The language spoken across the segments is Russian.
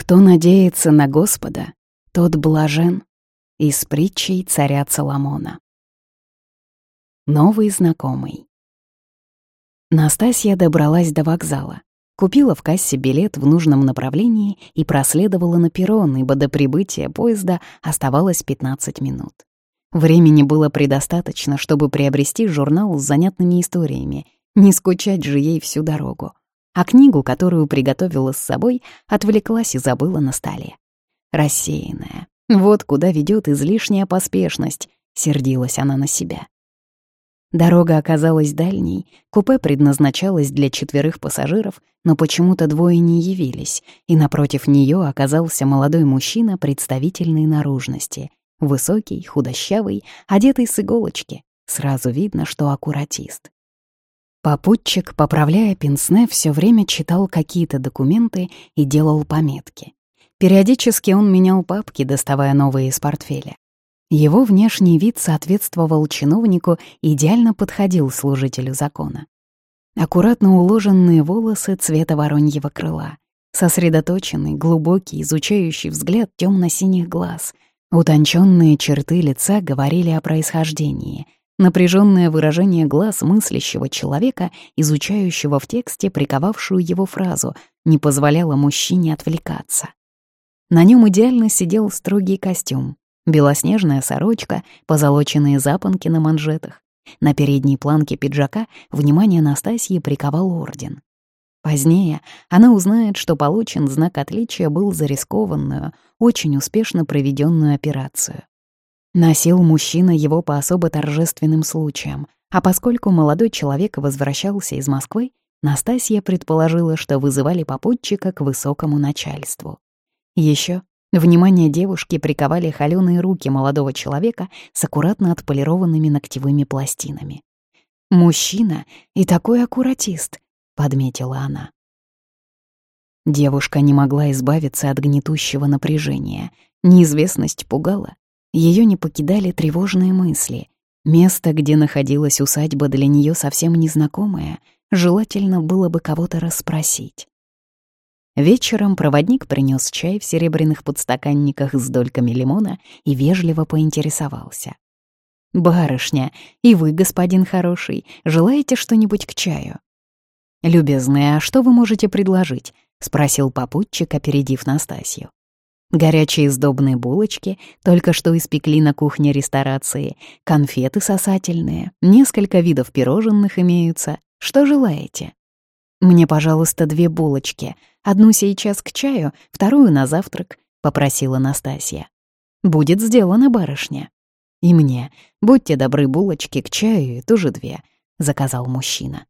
Кто надеется на Господа, тот блажен. Из притчей царя Соломона. Новый знакомый. Настасья добралась до вокзала, купила в кассе билет в нужном направлении и проследовала на перрон, ибо до прибытия поезда оставалось 15 минут. Времени было предостаточно, чтобы приобрести журнал с занятными историями, не скучать же ей всю дорогу а книгу, которую приготовила с собой, отвлеклась и забыла на столе. Рассеянная. Вот куда ведет излишняя поспешность, сердилась она на себя. Дорога оказалась дальней, купе предназначалось для четверых пассажиров, но почему-то двое не явились, и напротив нее оказался молодой мужчина представительной наружности, высокий, худощавый, одетый с иголочки. Сразу видно, что аккуратист. Попутчик, поправляя пенсне, все время читал какие-то документы и делал пометки. Периодически он менял папки, доставая новые из портфеля. Его внешний вид соответствовал чиновнику и идеально подходил служителю закона. Аккуратно уложенные волосы цвета вороньего крыла, сосредоточенный, глубокий, изучающий взгляд темно-синих глаз, утонченные черты лица говорили о происхождении — Напряженное выражение глаз мыслящего человека, изучающего в тексте приковавшую его фразу, не позволяло мужчине отвлекаться. На нем идеально сидел строгий костюм, белоснежная сорочка, позолоченные запонки на манжетах. На передней планке пиджака внимание Настасьи приковал орден. Позднее она узнает, что получен знак отличия был за рискованную, очень успешно проведенную операцию. Носил мужчина его по особо торжественным случаям, а поскольку молодой человек возвращался из Москвы, Настасья предположила, что вызывали попутчика к высокому начальству. Еще внимание девушки приковали холёные руки молодого человека с аккуратно отполированными ногтевыми пластинами. «Мужчина и такой аккуратист», — подметила она. Девушка не могла избавиться от гнетущего напряжения. Неизвестность пугала, ее не покидали тревожные мысли. Место, где находилась усадьба, для нее совсем незнакомое, желательно было бы кого-то расспросить. Вечером проводник принес чай в серебряных подстаканниках с дольками лимона и вежливо поинтересовался. «Барышня, и вы, господин хороший, желаете что-нибудь к чаю?» «Любезная, а что вы можете предложить?» — спросил попутчик, опередив Настасью. Горячие сдобные булочки, только что испекли на кухне ресторации, конфеты сосательные, несколько видов пирожных имеются. Что желаете? Мне, пожалуйста, две булочки. Одну сейчас к чаю, вторую на завтрак, попросила Настасья. Будет сделано, барышня. И мне, будьте добры, булочки к чаю и тоже две, заказал мужчина.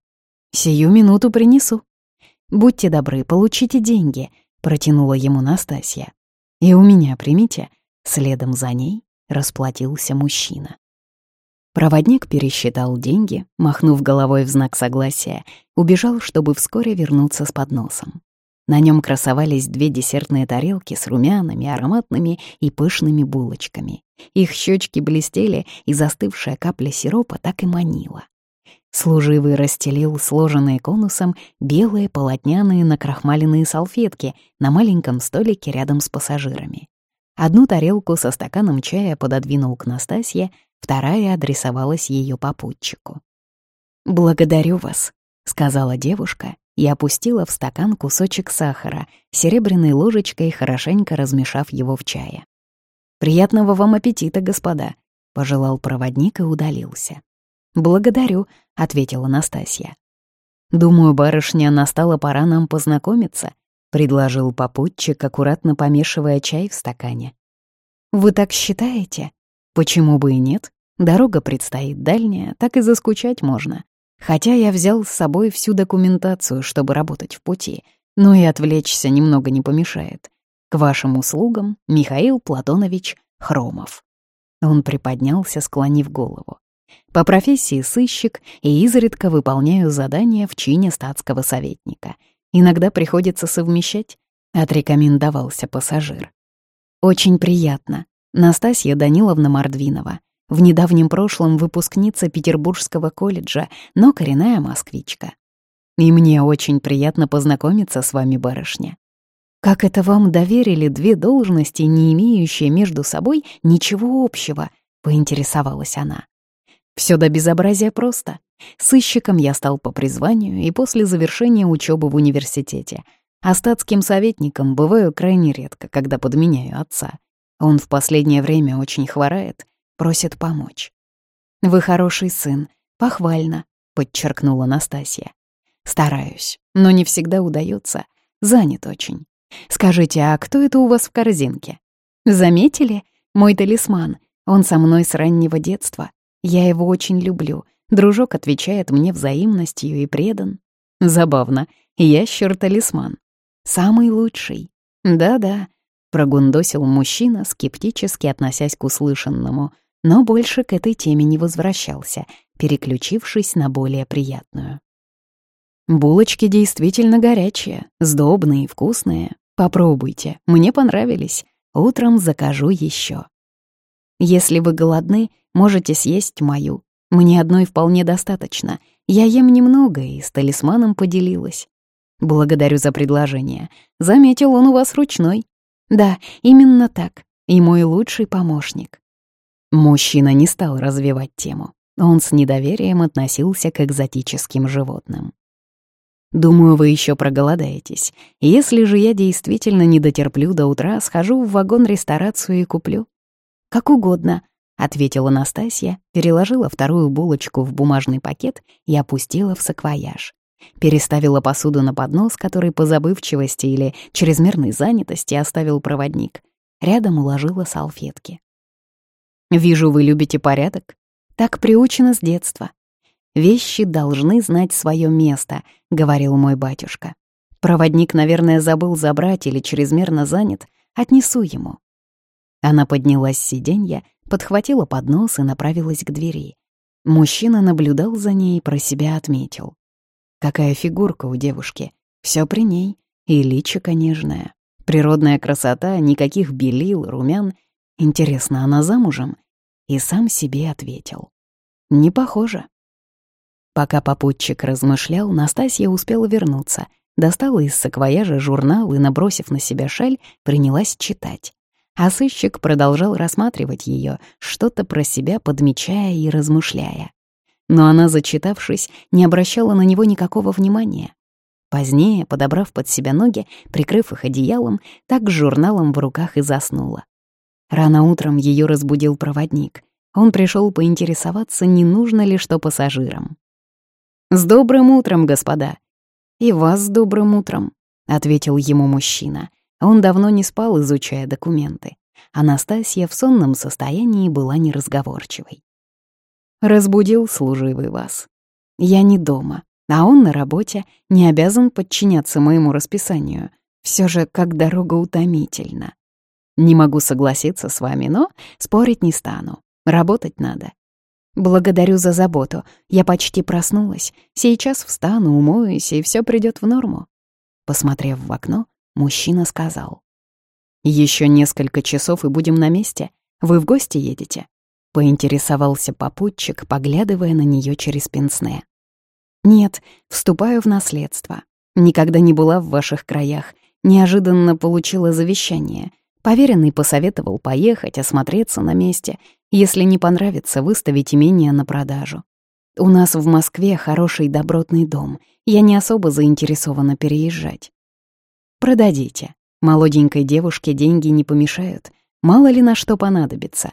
Сию минуту принесу. Будьте добры, получите деньги, протянула ему Настасья. И у меня, примите, следом за ней расплатился мужчина. Проводник пересчитал деньги, махнув головой в знак согласия, убежал, чтобы вскоре вернуться с подносом. На нем красовались две десертные тарелки с румяными, ароматными и пышными булочками. Их щечки блестели, и застывшая капля сиропа так и манила. Служивый расстелил сложенные конусом белые полотняные накрахмаленные салфетки на маленьком столике рядом с пассажирами. Одну тарелку со стаканом чая пододвинул к Настасье, вторая адресовалась ее попутчику. «Благодарю вас», — сказала девушка и опустила в стакан кусочек сахара, серебряной ложечкой хорошенько размешав его в чае. «Приятного вам аппетита, господа», — пожелал проводник и удалился. «Благодарю», — ответила Настасья. «Думаю, барышня, настала пора нам познакомиться», — предложил попутчик, аккуратно помешивая чай в стакане. «Вы так считаете? Почему бы и нет? Дорога предстоит дальняя, так и заскучать можно. Хотя я взял с собой всю документацию, чтобы работать в пути, но и отвлечься немного не помешает. К вашим услугам, Михаил Платонович Хромов». Он приподнялся, склонив голову. По профессии сыщик и изредка выполняю задания в чине статского советника. Иногда приходится совмещать, отрекомендовался пассажир. Очень приятно. Настасья Даниловна Мордвинова. В недавнем прошлом выпускница Петербургского колледжа, но коренная москвичка. И мне очень приятно познакомиться с вами, барышня. Как это вам доверили две должности, не имеющие между собой ничего общего?» — поинтересовалась она. Все до безобразия просто. Сыщиком я стал по призванию и после завершения учебы в университете. А статским советником бываю крайне редко, когда подменяю отца. Он в последнее время очень хворает, просит помочь. «Вы хороший сын, похвально», — подчеркнула Настасья. «Стараюсь, но не всегда удается. Занят очень. Скажите, а кто это у вас в корзинке? Заметили? Мой талисман. Он со мной с раннего детства. Я его очень люблю. Дружок отвечает мне взаимностью и предан. Забавно. Ящер-талисман. Самый лучший. Да-да, прогундосил мужчина, скептически относясь к услышанному, но больше к этой теме не возвращался, переключившись на более приятную. Булочки действительно горячие, сдобные и вкусные. Попробуйте, мне понравились. Утром закажу еще. Если вы голодны, можете съесть мою. Мне одной вполне достаточно. Я ем немного и с талисманом поделилась. Благодарю за предложение. Заметил он у вас ручной. Да, именно так. И мой лучший помощник. Мужчина не стал развивать тему. Он с недоверием относился к экзотическим животным. Думаю, вы еще проголодаетесь. Если же я действительно не дотерплю до утра, схожу в вагон-ресторацию и куплю. Как угодно, ответила Настасья, переложила вторую булочку в бумажный пакет и опустила в саквояж. Переставила посуду на поднос, который по забывчивости или чрезмерной занятости оставил проводник. Рядом уложила салфетки. «Вижу, вы любите порядок. Так приучено с детства. Вещи должны знать свое место», — говорил мой батюшка. «Проводник, наверное, забыл забрать или чрезмерно занят. Отнесу ему». Она поднялась с сиденья, подхватила поднос и направилась к двери. Мужчина наблюдал за ней и про себя отметил. Какая фигурка у девушки. Все при ней. И личико нежное. Природная красота, никаких белил, румян. Интересно, она замужем? И сам себе ответил. Не похоже. Пока попутчик размышлял, Настасья успела вернуться. Достала из саквояжа журнал и, набросив на себя шаль, принялась читать. А сыщик продолжал рассматривать ее, что-то про себя подмечая и размышляя но она, зачитавшись, не обращала на него никакого внимания. Позднее, подобрав под себя ноги, прикрыв их одеялом, так с журналом в руках и заснула. Рано утром ее разбудил проводник. Он пришел поинтересоваться, не нужно ли что пассажирам. «С добрым утром, господа!» «И вас с добрым утром», — ответил ему мужчина. Он давно не спал, изучая документы. Анастасия в сонном состоянии была неразговорчивой. Разбудил служивый вас. Я не дома, а он на работе, не обязан подчиняться моему расписанию. Все же, как дорога утомительна. Не могу согласиться с вами, но спорить не стану. Работать надо. Благодарю за заботу. Я почти проснулась. Сейчас встану, умоюсь, и все придет в норму. Посмотрев в окно, мужчина сказал. Еще несколько часов и будем на месте. Вы в гости едете? — поинтересовался попутчик, поглядывая на нее через пенсне. «Нет, вступаю в наследство. Никогда не была в ваших краях. Неожиданно получила завещание. Поверенный посоветовал поехать, осмотреться на месте. Если не понравится, выставить имение на продажу. У нас в Москве хороший добротный дом. Я не особо заинтересована переезжать. Продадите. Молоденькой девушке деньги не помешают. Мало ли на что понадобится.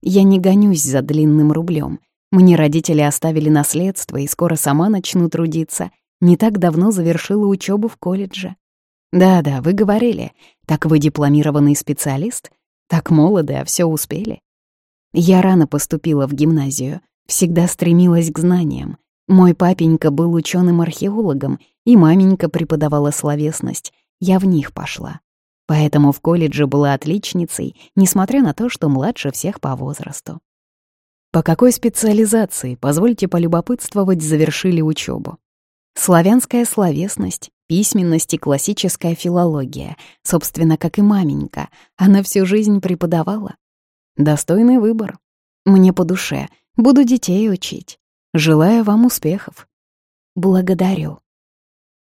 Я не гонюсь за длинным рублем. Мне родители оставили наследство, и скоро сама начну трудиться. Не так давно завершила учебу в колледже. Да-да, вы говорили. Так вы дипломированный специалист? Так молоды, а все успели. Я рано поступила в гимназию, всегда стремилась к знаниям. Мой папенька был ученым археологом и маменька преподавала словесность. Я в них пошла. Поэтому в колледже была отличницей, несмотря на то, что младше всех по возрасту. По какой специализации, позвольте полюбопытствовать, завершили учебу? Славянская словесность, письменность и классическая филология, собственно, как и маменька, она всю жизнь преподавала. Достойный выбор. Мне по душе, буду детей учить. Желаю вам успехов. Благодарю.